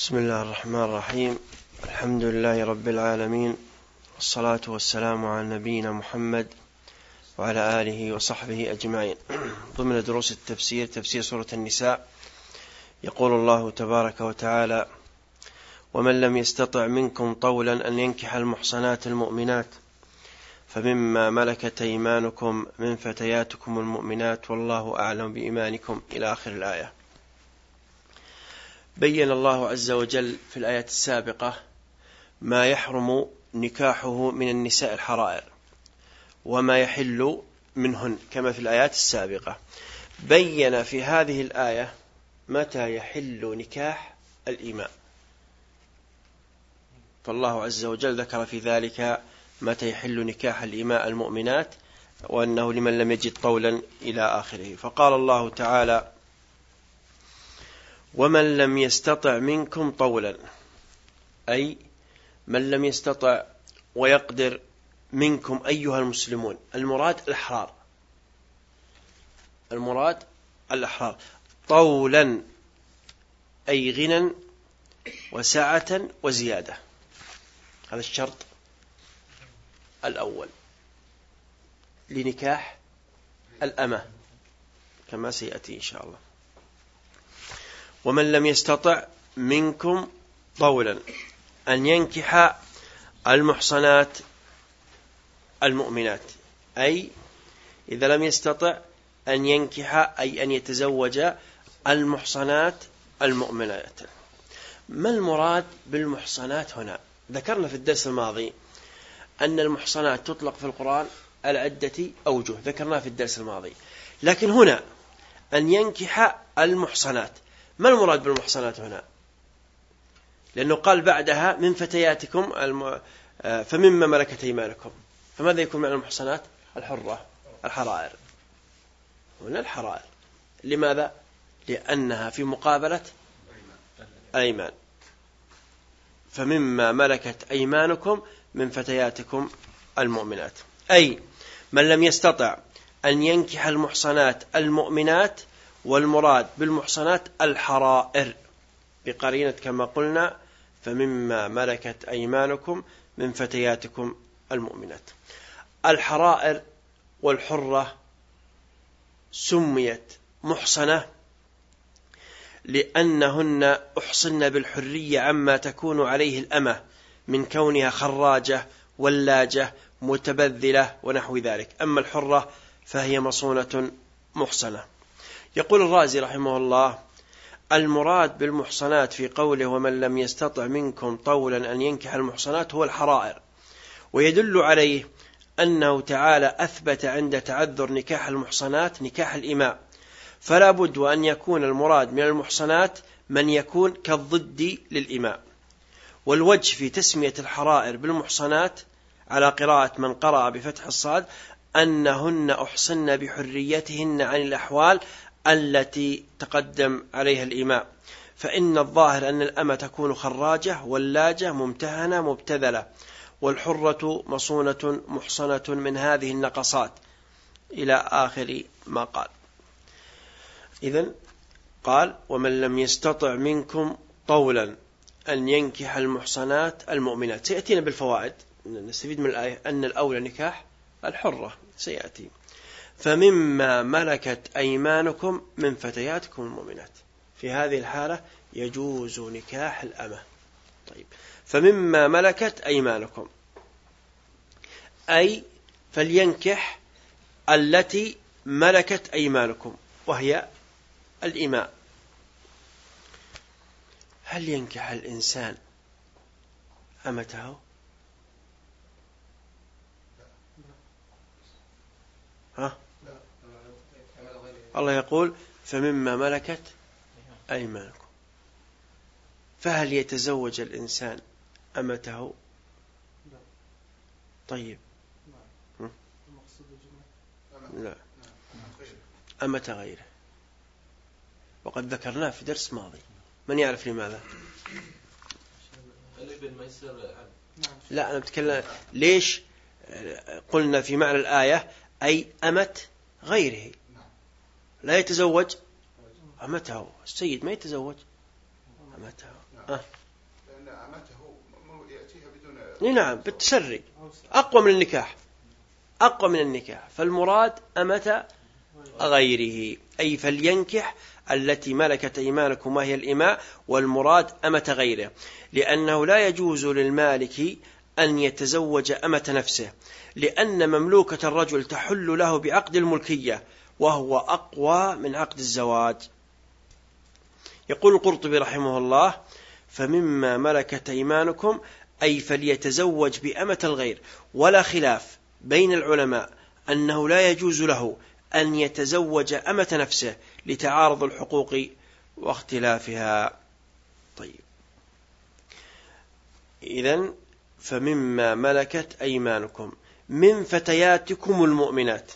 بسم الله الرحمن الرحيم. الحمد لله رب العالمين والصلاة والسلام على نبينا محمد وعلى آله وصحبه أجمعين. ضمن دروس التفسير تفسير سورة النساء يقول الله تبارك وتعالى ومن لم يستطع منكم طولا أن ينكح المحصنات المؤمنات فمما ملكت أيمانكم من فتياتكم المؤمنات والله أعلم بإيمانكم. إلى آخر الآية. بين الله عز وجل في الآيات السابقة ما يحرم نكاحه من النساء الحرائر وما يحل منهن كما في الآيات السابقة. بين في هذه الآية متى يحل نكاح الإماء فالله عز وجل ذكر في ذلك متى يحل نكاح الإماء المؤمنات وأنه لمن لم يجد طولا إلى آخره. فقال الله تعالى ومن لم يستطع منكم طولا أي من لم يستطع ويقدر منكم أيها المسلمون. المراد الأحرار. المراد الأحرار. طولا أي غنى وسعة وزيادة. هذا الشرط الأول. لنكاح الأمة كما سيأتي إن شاء الله. ومن لم يستطع منكم طولا. أن ينكح المحصنات المؤمنات. أي إذا لم يستطع أن ينكح أي أن يتزوج المحصنات المؤمنات. ما المراد بالمحصنات هنا؟ ذكرنا في الدرس الماضي أن المحصنات تطلق في القرآن على عدة أوجه ذكرناها في الدرس الماضي. لكن هنا أن ينكح المحصنات. ما المراد بالمحصنات هنا؟ لأنه قال بعدها من فتياتكم الم... آه، فمما ملكت أيمانكم. فماذا يكون معنى المحصنات؟ الحرة الحرائر. هنا الحرائر؟ لماذا؟ لأنها في مقابلة الأيمان فمما ملكت أيمانكم من فتياتكم المؤمنات. أي من لم يستطع أن ينكح المحصنات المؤمنات والمراد بالمحصنات الحرائر. بقرينة كما قلنا فمما ملكت أيمانكم من فتياتكم المؤمنات. الحرائر والحرة سميت محصنة لأنهن أحصن بالحرية عما تكون عليه الأمة من كونها خراجة ولاجة متبذلة ونحو ذلك. أما الحرة فهي مصونة محصنة. يقول الرازي رحمه الله المراد بالمحصنات في قوله ومن لم يستطع منكم طولا أن ينكح المحصنات هو الحرائر. ويدل عليه أنه تعالى أثبت عند تعذر نكاح المحصنات نكاح الإماء. فلا بد وأن يكون المراد من المحصنات من يكون كالضد للإماء. والوجه في تسمية الحرائر بالمحصنات على قراءة من قرأ بفتح الصاد أنهن أحصن بحريتهن عن الأحوال التي تقدم عليها الإماء فإن الظاهر أن الأمة تكون خراجة ولاجة ممتهنة مبتذلة والحرة مصونة محصنة من هذه النقصات. إلى آخر ما قال. إذا قال ومن لم يستطع منكم طولا أن ينكح المحصنات المؤمنات. سيأتينا بالفوائد. نستفيد من الآية أن الأولى نكاح الحرة. سيأتي. فمما ملكت أيمانكم من فتياتكم المؤمنات. في هذه الحالة يجوز نكاح الأمة. طيب. فمما ملكت أيمانكم. أي فلينكح التي ملكت أيمانكم وهي الإماء هل ينكح الإنسان أمته؟ ها؟ الله يقول فمما ملكت أيمانكم. فهل يتزوج الإنسان أمته؟ طيب. لا. أمة غيره. وقد ذكرناه في درس ماضي. من يعرف لماذا؟ لا أنا بتكلم ليش قلنا في معنى الآية أي أمت غيره. لا يتزوج؟ أمته. السيد ما يتزوج؟ أمته. أه. بدون نعم بالتسري. أقوى من النكاح. أقوى من النكاح. فالمراد أمة غيره. أي فلينكح التي ملكت أيمانكم وهي الإماء والمراد أمة غيره. لأنه لا يجوز للمالك أن يتزوج أمة نفسه. لأن مملوكة الرجل تحل له بعقد الملكية. وهو أقوى من عقد الزواج. يقول القرطبي رحمه الله فمما ملكت أيمانكم أي فليتزوج بأمة الغير. ولا خلاف بين العلماء أنه لا يجوز له أن يتزوج أمة نفسه لتعارض الحقوق واختلافها. طيب. إذا فمما ملكت أيمانكم. من فتياتكم المؤمنات؟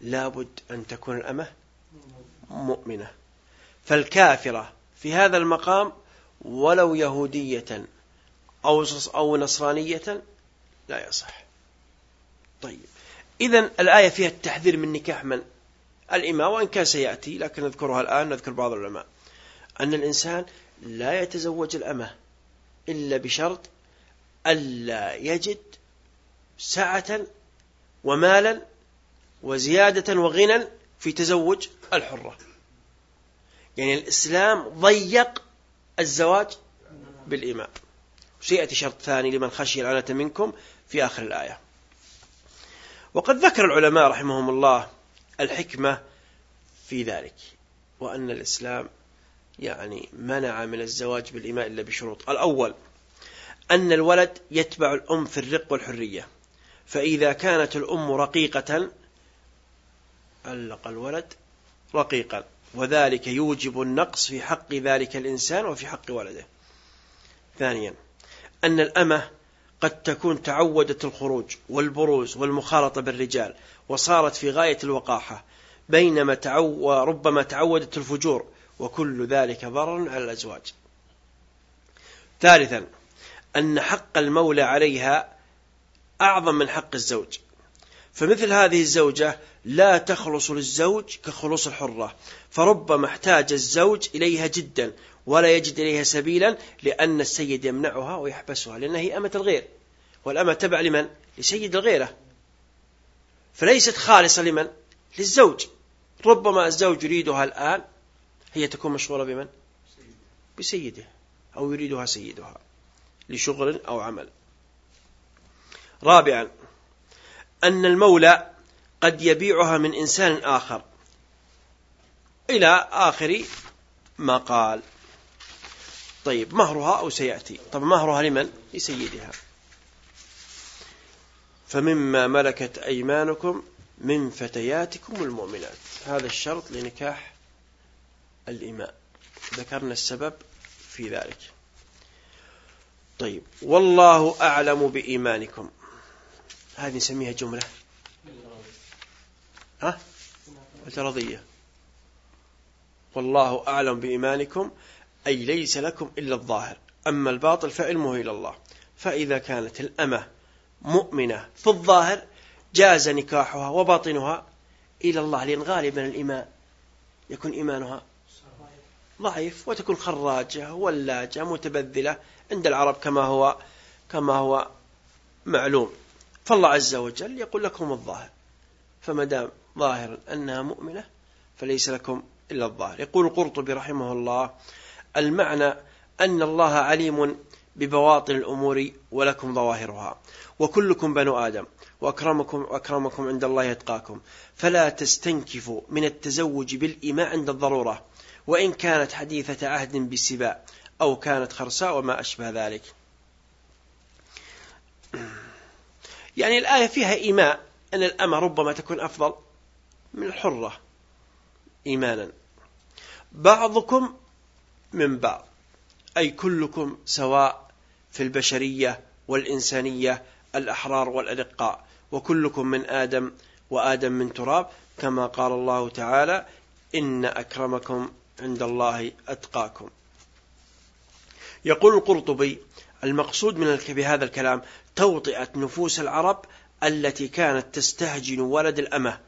لابد أن تكون الأمة مؤمنة. فالكافرة في هذا المقام ولو يهودية أو أو نصرانية لا يصح. طيب. إذا الآية فيها التحذير من نكاح من؟ الإماء وإن كان سيأتي لكن نذكرها الآن نذكر بعض العلماء. أن الإنسان لا يتزوج الأمة إلا بشرط ألا يجد سعة ومالا وزيادة وغنى في تزوج الحرة. يعني الإسلام ضيق الزواج بالإماء سيأتي شرط ثاني لمن خشي العنة منكم في آخر الآية. وقد ذكر العلماء رحمهم الله الحكمة في ذلك وأن الإسلام يعني منع من الزواج بالإماء إلا بشروط. الأول أن الولد يتبع الأم في الرق والحرية فإذا كانت الأم رقيقة علق الولد رقيقا وذلك يوجب النقص في حق ذلك الإنسان وفي حق ولده. ثانيا أن الأمة قد تكون تعودت الخروج والبروز والمخالطة بالرجال وصارت في غاية الوقاحة بينما تعو ربما تعودت الفجور وكل ذلك ضرر على الأزواج. ثالثا أن حق المولى عليها أعظم من حق الزوج. فمثل هذه الزوجة لا تخلص للزوج كخلوص الحرة فربما احتاج الزوج إليها جدا ولا يجد إليها سبيلا لأن السيد يمنعها ويحبسها لأنها هي أمة الغير والأمة تبع لمن؟ لسيد الغيرة فليست خالصة لمن؟ للزوج ربما الزوج يريدها الآن هي تكون مشغولة بمن؟ بسيده أو يريدها سيدها لشغل أو عمل رابعا أن المولى قد يبيعها من إنسان آخر. إلى آخر ما قال. طيب مهرها أو سيأتي؟ طب مهرها لمن؟ لسيدها. فمما ملكت أيمانكم من فتياتكم المؤمنات. هذا الشرط لنكاح الإماء ذكرنا السبب في ذلك. طيب والله أعلم بإيمانكم. هذه نسميها جملة. ها? اعتراضية. والله أعلم بإيمانكم أي ليس لكم إلا الظاهر. أما الباطل فعلمه إلى الله. فإذا كانت الأمة مؤمنة في الظاهر جاز نكاحها وباطنها إلى الله لأن غالبا الإيمان يكون إيمانها ضعيف وتكون خراجة ولاجة متبذلة عند العرب كما هو كما هو معلوم. فالله عز وجل يقول لكم الظاهر. فما دام ظاهرا أنها مؤمنة فليس لكم إلا الظاهر. يقول القرطبي رحمه الله المعنى أن الله عليم ببواطن الأمور ولكم ظواهرها. وكلكم بنو آدم وأكرمكم, وأكرمكم عند الله يتقاكم. فلا تستنكفوا من التزوج بالإماء عند الضرورة وإن كانت حديثة عهد بالسباء أو كانت خرساء وما أشبه ذلك. يعني الآية فيها إيماء أن الأمة ربما تكون أفضل. من الحرة إيمانا. بعضكم من بعض أي كلكم سواء في البشرية والإنسانية الأحرار والأرقاء وكلكم من آدم وآدم من تراب كما قال الله تعالى إن أكرمكم عند الله أتقاكم. يقول القرطبي المقصود من بهذا الكلام توطئة نفوس العرب التي كانت تستهجن ولد الأمة.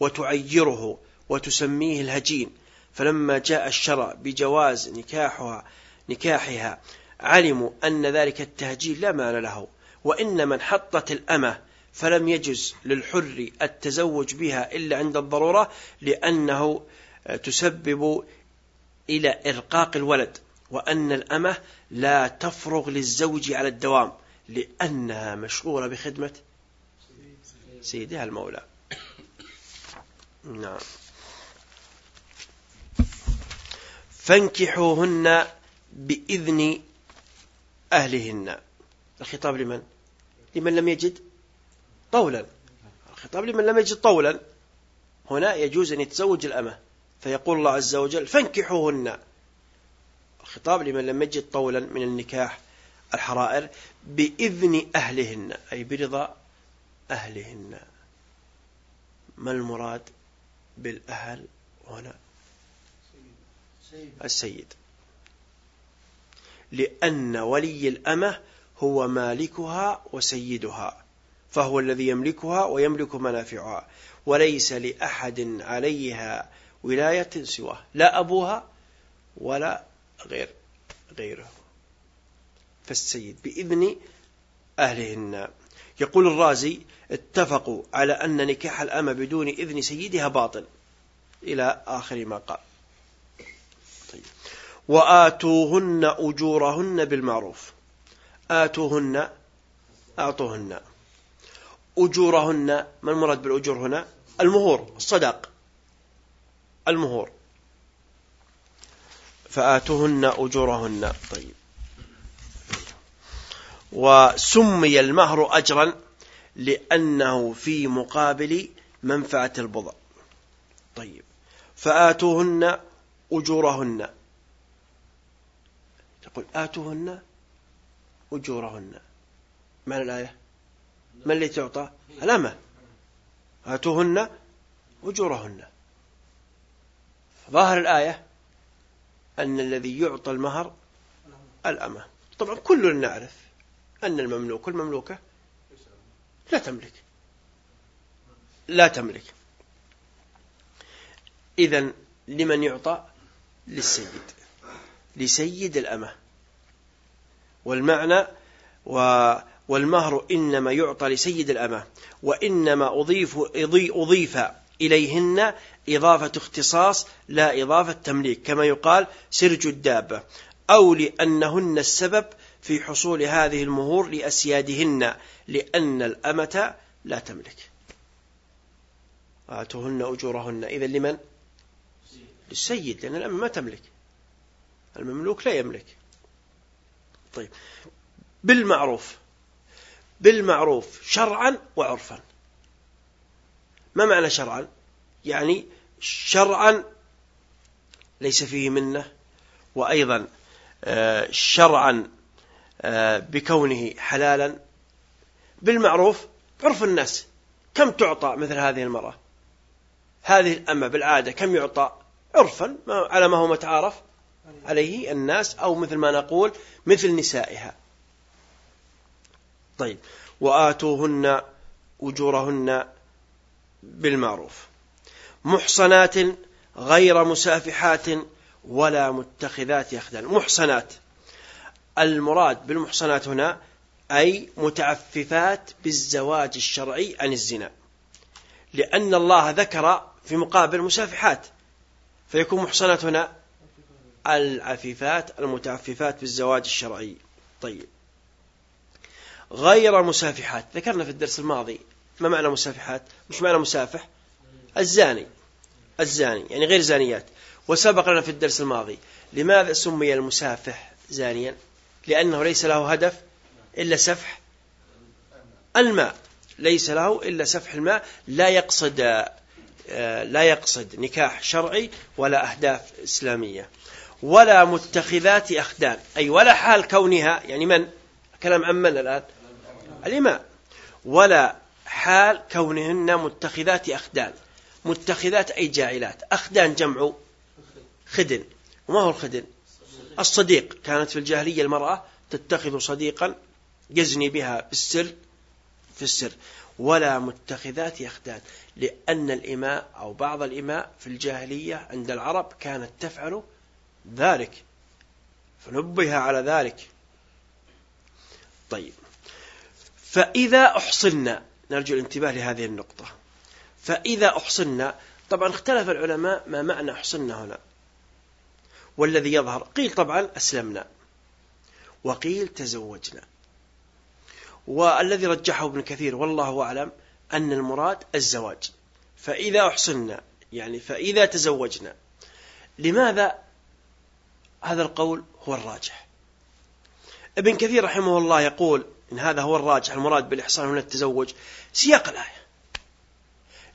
وتعيره وتسميه الهجين. فلما جاء الشرع بجواز نكاحها نكاحها علموا أن ذلك التهجير لا معنى له وإن من حطت الأمة فلم يجز للحر التزوج بها إلا عند الضرورة لأنه تسبب إلى إرقاق الولد وأن الأمة لا تفرغ للزوج على الدوام لأنها مشغولة بخدمة سيدها المولى. نعم. فانكحوهن بإذن أهلهن. الخطاب لمن؟ لمن لم يجد طولا. الخطاب لمن لم يجد طولا. هنا يجوز أن يتزوج الأمة. فيقول الله عز وجل فانكحوهن. الخطاب لمن لم يجد طولا من النكاح الحرائر بإذن أهلهن أي برضا أهلهن. ما المراد؟ بالأهل هنا. السيد. لأن ولي الأمة هو مالكها وسيدها فهو الذي يملكها ويملك منافعها وليس لأحد عليها ولاية سواه لا أبوها ولا غير غيره. فالسيد بإذن أهلهن. يقول الرازي اتفقوا على أن نكاح الأمة بدون إذن سيدها باطل. إلى آخر ما قال. طيب. وآتوهن أجورهن بالمعروف. آتوهن أعطوهن. أجورهن ما المراد بالأجور هنا؟ المهور الصداق المهور. فآتوهن أجورهن. طيب. وسمي المهر أجرا لأنه في مقابل منفعة البضع. طيب. فآتوهن أجورهن. تقول آتوهن أجورهن. معنى الآية؟ ما اللي تعطى؟ الأمة. آتوهن أجورهن. ظاهر الآية أن الذي يعطى المهر الأمة. طبعا كلنا نعرف أن المملوك والمملوكة لا تملك. لا تملك. إذا لمن يعطى؟ للسيد. لسيد الأمة. والمعنى و والمهر إنما يعطى لسيد الأمة. وإنما أضيف, أضيف إليهن إضافة اختصاص لا إضافة تمليك. كما يقال سرج الدابة. أو لأنهن السبب في حصول هذه المهور لأسيادهن لأن الأمة لا تملك. آتوهن أجورهن. إذا لمن؟ للسيد لأن الأمة ما تملك. المملوك لا يملك. طيب. بالمعروف. بالمعروف شرعا وعرفا. ما معنى شرعا؟ يعني شرعا ليس فيه منة وأيضا آه، شرعا بكونه حلالا. بالمعروف عرف الناس كم تعطى مثل هذه المرأة. هذه الأمة بالعادة كم يعطى عرفا على ما هو متعارف عليه الناس أو مثل ما نقول مثل نسائها. طيب وآتوهن أجورهن بالمعروف. محصنات غير مسافحات ولا متخذات يخدان. محصنات. المراد بالمحصنات هنا أي متعففات بالزواج الشرعي عن الزنا. لأن الله ذكر في مقابل مسافحات فيكون محصنات هنا العفيفات المتعففات بالزواج الشرعي. طيب. غير مسافحات ذكرنا في الدرس الماضي ما معنى مسافحات؟ مش معنى مسافح؟ الزاني. الزاني يعني غير زانيات. وسبق لنا في الدرس الماضي لماذا سمي المسافح زانيا؟ لأنه ليس له هدف إلا سفح الماء. ليس له إلا سفح الماء. لا يقصد لا يقصد نكاح شرعي ولا أهداف إسلامية. ولا متخذات أخدان. أي ولا حال كونها يعني من؟ كلام عن من الآن؟ الإماء ولا حال كونهن متخذات أخدان. متخذات أي جاعلات. أخدان جمع خدن. وما هو الخدن؟ الصديق. كانت في الجاهلية المرأة تتخذ صديقا يزني بها بالسر في السر. ولا متخذات يخدان لأن الإماء أو بعض الإماء في الجاهلية عند العرب كانت تفعل ذلك فنبه على ذلك. طيب. فإذا أحصلنا نرجو الانتباه لهذه النقطة. فإذا أحصلنا طبعا اختلف العلماء ما معنى أحصلنا هنا. والذي يظهر. قيل طبعا أسلمنا. وقيل تزوجنا. والذي رجحه ابن كثير والله أعلم أن المراد الزواج. فإذا أحصلنا يعني فإذا تزوجنا لماذا هذا القول هو الراجح؟ ابن كثير رحمه الله يقول إن هذا هو الراجح المراد بالإحصان هنا التزوج سياق الآية.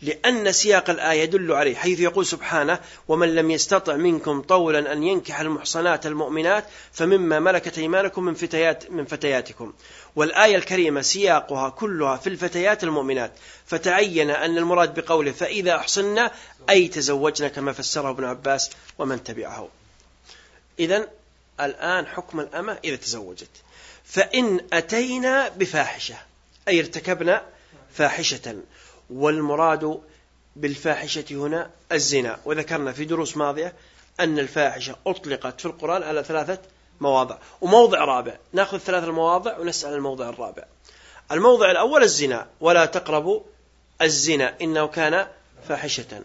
لأن سياق الآية يدل عليه حيث يقول سبحانه ومن لم يستطع منكم طولا أن ينكح المحصنات المؤمنات فمما ملكت أيمانكم من فتيات من فتياتكم. والآية الكريمة سياقها كلها في الفتيات المؤمنات. فتعين أن المراد بقوله فإذا أحصنا أي تزوجنا كما فسره ابن عباس ومن تبعه. إذا الآن حكم الأمة إذا تزوجت. فإن أتينا بفاحشة أي ارتكبنا فاحشة. والمراد بالفاحشة هنا الزنا. وذكرنا في دروس ماضية أن الفاحشة أطلقت في القرآن على ثلاثة مواضع. وموضع رابع. نأخذ ثلاث المواضع ونسأل الموضع الرابع. الموضع الأول الزنا. ولا تقربوا الزنا. إنه كان فاحشة.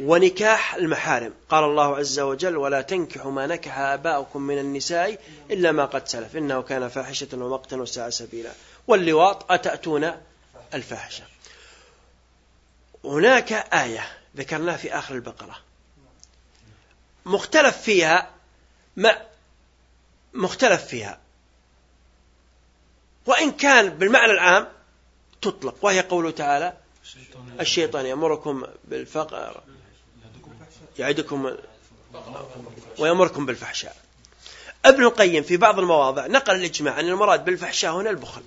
ونكاح المحارم. قال الله عز وجل ولا تنكحوا ما نكح آباؤكم من النساء إلا ما قد سلف. إنه كان فاحشة ومقتا وساء سبيلا. واللواط أتأتون الفاحشة؟ هناك آية ذكرناها في آخر البقرة. مختلف فيها ما مختلف فيها. وإن كان بالمعنى العام تطلق وهي قوله تعالى الشيطان يأمركم بالفقر يعدكم ويأمركم بالفحشاء. ابن القيم في بعض المواضع نقل الإجماع أن المراد بالفحشاء هنا البخل.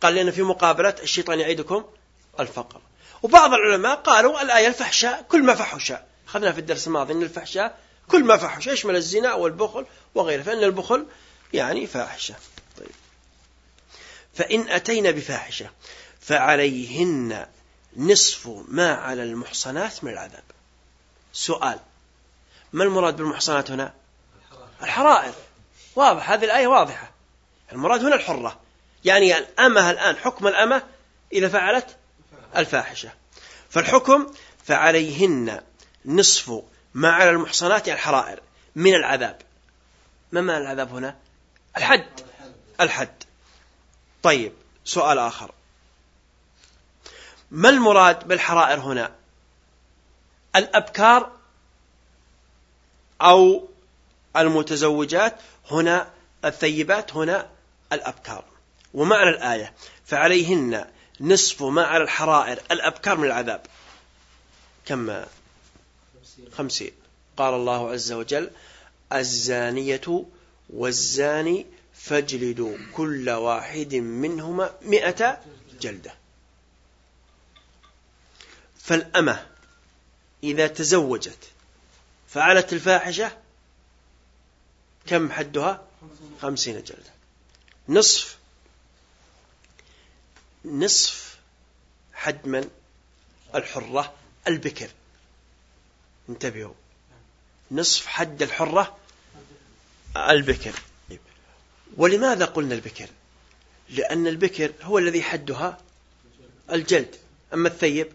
قال لأن في مقابلة الشيطان يعيدكم الفقر. وبعض العلماء قالوا الآية الفحشاء كل ما فحش أخذنا في الدرس الماضي أن الفحشاء كل ما فحش يشمل الزنا والبخل وغيره. فإن البخل يعني فاحشة. طيب. فإن أتينا بفاحشة فعليهن نصف ما على المحصنات من العذاب. سؤال. ما المراد بالمحصنات هنا؟ الحرائر. واضح. هذه الآية واضحة. المراد هنا الحرة. يعني الأمة الآن حكم الأمة إذا فعلت الفاحشة. فالحكم فعليهن نصف ما على المحصنات الحرائر من العذاب. ما معنى العذاب هنا؟ الحد. الحد. طيب سؤال آخر. ما المراد بالحرائر هنا؟ الأبكار أو المتزوجات هنا الثيبات هنا الأبكار. ومعنى الآية فعليهن نصف ما على الحرائر الأبكار من العذاب. كم؟ خمسين. قال الله عز وجل الزانية والزاني فاجلدوا كل واحد منهما مئة جلدة. فالأمة إذا تزوجت فعلت الفاحشة كم حدها؟ خمسين جلدة. نصف نصف حد من الحرة البكر. انتبهوا. نصف حد الحرة البكر. ولماذا قلنا البكر؟ لأن البكر هو الذي حدها الجلد. أما الثيب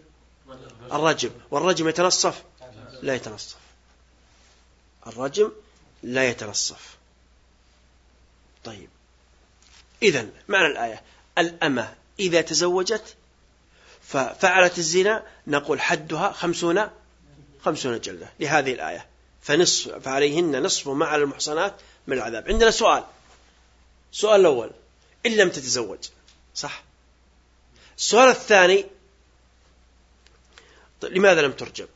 الرجم. والرجم يتنصف؟ لا يتنصف. الرجم لا يتنصف. طيب. إذا معنى الآية. الأمة. إذا تزوجت. ففعلت الزنا نقول حدها خمسون خمسون جلدة لهذه الآية. فنصف فعليهن نصف ما على المحصنات من العذاب. عندنا سؤال. السؤال الأول. إن لم تتزوج. صح؟ السؤال الثاني. طيب لماذا لم ترجم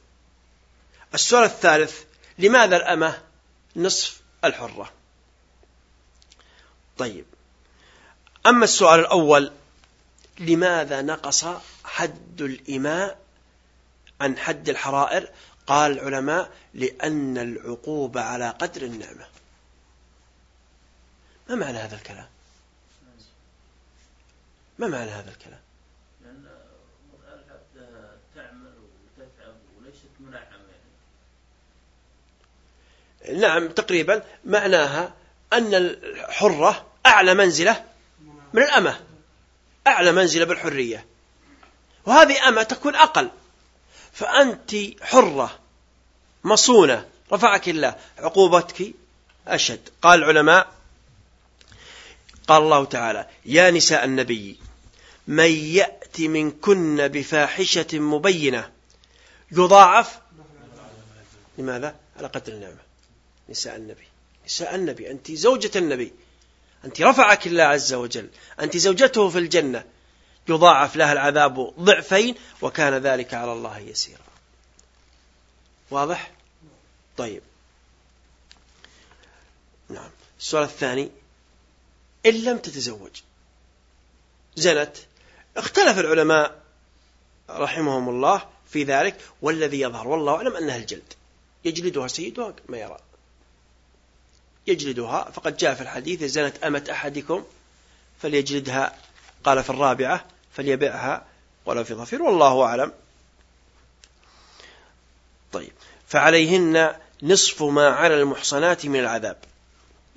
السؤال الثالث. لماذا الأمة نصف الحرة؟ طيب. أما السؤال الأول لماذا نقص حد الإماء عن حد الحرائر؟ قال العلماء لأن العقوبة على قدر النعمة. ما معنى هذا الكلام؟ ما معنى هذا الكلام؟ نعم تقريبا معناها أن الحرة أعلى منزلة من الأمة. أعلى منزلة بالحرية. وهذه أمة تكون أقل. فأنت حرة مصونة. رفعك الله عقوبتك أشد. قال العلماء قال الله تعالى يا نساء النبي من يأت منكن بفاحشة مبينة يضاعف لماذا؟ على قدر النعمة. نساء النبي. نساء النبي أنت زوجة النبي. أنت رفعك الله عز وجل. أنت زوجته في الجنة. يضاعف لها العذاب ضعفين وكان ذلك على الله يسيرا. واضح؟ طيب. نعم. السؤال الثاني. إن لم تتزوج. زنت. اختلف العلماء رحمهم الله في ذلك والذي يظهر والله أعلم أنها الجلد. يجلدها سيدها ما يرى. يجلدها. فقد جاء في الحديث زنت أمة أحدكم فليجلدها. قال في الرابعة فليبعها ولا في ظفير. والله أعلم. طيب. فعليهن نصف ما على المحصنات من العذاب.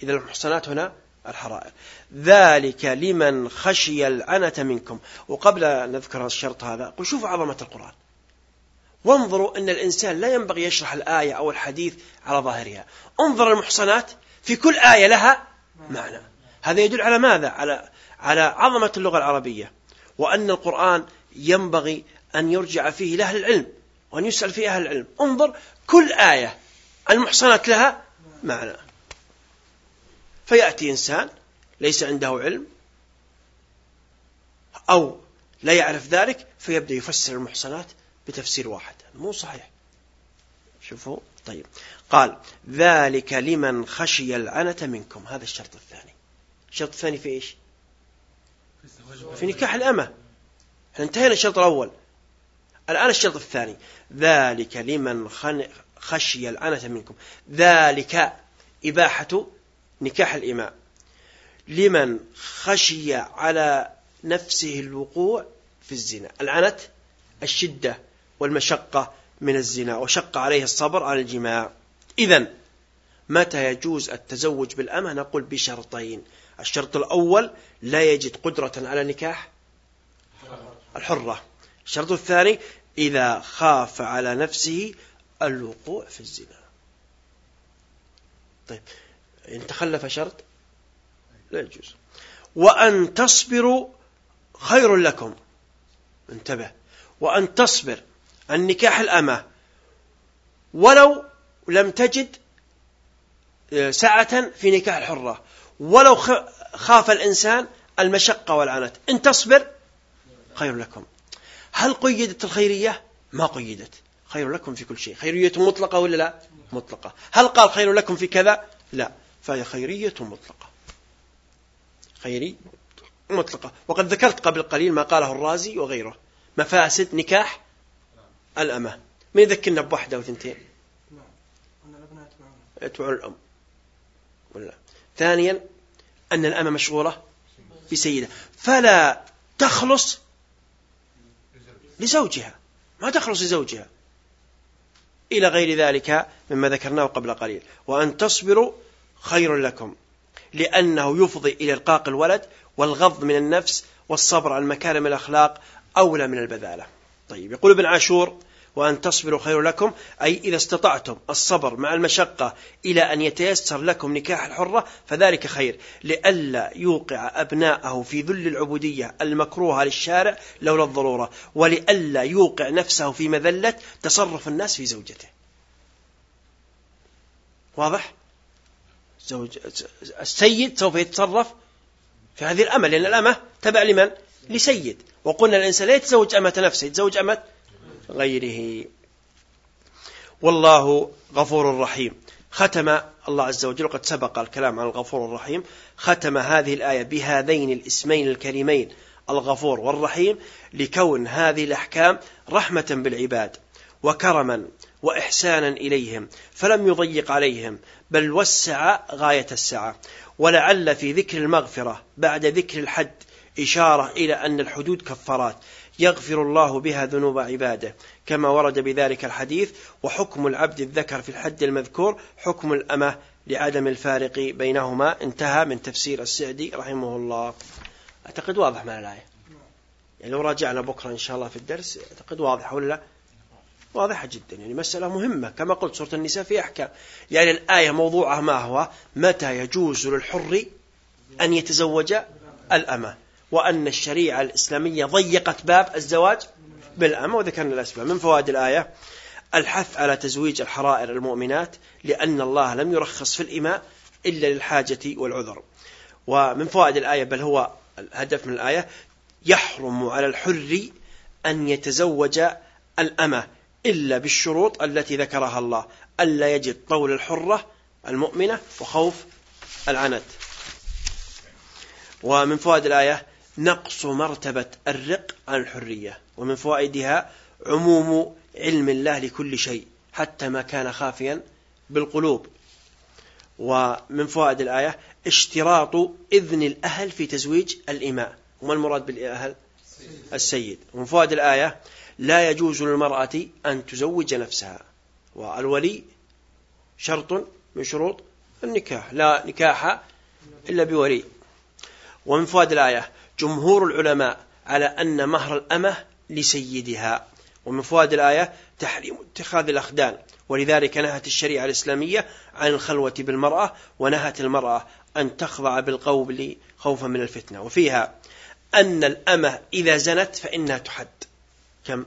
إذا المحصنات هنا الحرائر. ذلك لمن خشي العنة منكم. وقبل أن نذكر الشرط هذا قل شوفوا عظمة القرآن. وانظروا أن الإنسان لا ينبغي يشرح الآية أو الحديث على ظاهرها. انظر المحصنات في كل آية لها معنى. هذا يدل على ماذا؟ على على عظمة اللغة العربية وأن القرآن ينبغي أن يرجع فيه لأهل العلم وأن يسأل فيه أهل العلم. انظر كل آية المحصنات لها معنى. فيأتي إنسان ليس عنده علم أو لا يعرف ذلك فيبدأ يفسر المحصنات بتفسير واحد. مو صحيح. شوفوا. طيب. قال ذلك لمن خشي العنة منكم. هذا الشرط الثاني. الشرط الثاني في إيش؟ في نكاح الأمة. إحنا انتهينا الشرط الأول. الآن الشرط الثاني. ذلك لمن خشي العنة منكم. ذلك إباحة نكاح الإماء. لمن خشي على نفسه الوقوع في الزنا. العنت الشدة والمشقة من الزنا وشق عليه الصبر على الجماع. إذا متى يجوز التزوج بالأمة؟ نقول بشرطين. الشرط الأول لا يجد قدرة على نكاح الحرة. الشرط الثاني إذا خاف على نفسه الوقوع في الزنا. طيب إن تخلف شرط لا يجوز. وأن تصبروا خير لكم. انتبه. وأن تصبر النكاح الأمة. ولو لم تجد آه، سعة في نكاح الحرة. ولو خاف الإنسان المشقة والعنت. إن تصبر خير لكم. هل قيدت الخيرية؟ ما قيدت. خير لكم في كل شيء. خيرية مطلقة ولا لا؟ مطلقة. هل قال خير لكم في كذا؟ لا. فهي خيرية مطلقة. خيري مطلقة. وقد ذكرت قبل قليل ما قاله الرازي وغيره. مفاسد نكاح الأمة. من يذكرنا بواحدة أو ثنتين. يتبعون الأم. ولا. ثانيا أن الأمة مشغولة بسيدة. فلا تخلص لزوجها. ما تخلص لزوجها. إلى غير ذلك مما ذكرناه قبل قليل. وأن تصبروا خير لكم. لأنه يفضي إلى إرقاق الولد والغض من النفس والصبر عن مكارم الأخلاق أولى من البذالة. طيب يقول ابن عاشور وأن تصبروا خير لكم أي إذا استطعتم الصبر مع المشقة إلى أن يتيسر لكم نكاح الحرة فذلك خير لئلا يوقع أبناءه في ذل العبودية المكروهة للشارع لولا الضرورة ولئلا يوقع نفسه في مذلة تصرف الناس في زوجته واضح؟ زوج السيد سوف يتصرف في هذه الأمة لأن الأمة تبع لمن؟ لسيد. وقلنا الإنسان لا يتزوج أمة نفسه يتزوج أمة غيره. والله غفور رحيم. ختم الله عز وجل وقد سبق الكلام عن الغفور الرحيم. ختم هذه الآية بهذين الاسمين الكريمين الغفور والرحيم لكون هذه الأحكام رحمة بالعباد وكرما وإحسانا إليهم فلم يضيق عليهم بل وسع غاية السعة. ولعل في ذكر المغفرة بعد ذكر الحد إشارة إلى أن الحدود كفارات. يغفر الله بها ذنوب عباده. كما ورد بذلك الحديث وحكم العبد الذكر في الحد المذكور حكم الأمة لعدم الفارق بينهما. انتهى من تفسير السعدي رحمه الله. أعتقد واضح من الآية يعني لو راجعنا بكرة إن شاء الله في الدرس أعتقد واضح ولا واضحة جدا. يعني مسألة مهمة. كما قلت سورة النساء في أحكام. يعني الآية موضوعها ما هو؟ متى يجوز للحر أن يتزوج الأمة؟ وأن الشريعة الإسلامية ضيقت باب الزواج بالأمة وذكرنا الأسباب. من فوائد الآية؟ الحث على تزويج الحرائر المؤمنات لأن الله لم يرخص في الإماء إلا للحاجة والعذر. ومن فوائد الآية بل هو الهدف من الآية يحرم على الحر أن يتزوج الأمة إلا بالشروط التي ذكرها الله ألا يجد طول الحرة المؤمنة وخوف العنت. ومن فوائد الآية نقص مرتبة الرق عن الحرية ومن فوائدها عموم علم الله لكل شيء حتى ما كان خافيا بالقلوب. ومن فوائد الآية اشتراط إذن الأهل في تزويج الإماء. وما المراد بالأهل؟ السيد. ومن فوائد الآية لا يجوز للمرأة أن تزوج نفسها. والولي شرط من شروط النكاح لا نكاح إلا بولي. ومن فوائد الآية جمهور العلماء على أن مهر الأمة لسيدها. ومن فوائد الآية تحريم اتخاذ الأخدان ولذلك نهت الشريعة الإسلامية عن الخلوة بالمرأة ونهت المرأة أن تخضع بالقول خوفا من الفتنة. وفيها أن الأمة إذا زنت فإنها تحد كم؟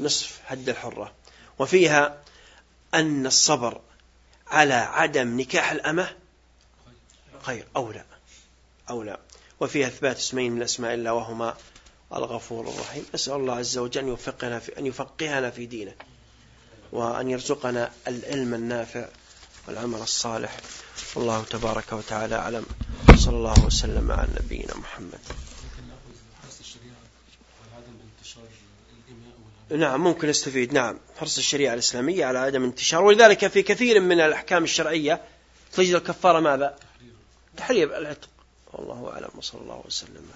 نصف حد الحرة. وفيها أن الصبر على عدم نكاح الأمة خير أولى أولى. وفيها إثبات اسمين من أسماء الله وهما الغفور الرحيم. أسأل الله عز وجل أن يفقهنا في, أن يفقهنا في دينه وأن يرزقنا العلم النافع والعمل الصالح. والله تبارك وتعالى أعلم. صلى الله وسلم على نبينا محمد. نعم ممكن نستفيد نعم حرص الشريعة الإسلامية على عدم انتشار. ولذلك في كثير من الأحكام الشرعية تجد الكفارة ماذا؟ تحرير العتق. والله أعلم وصلى الله وسلم.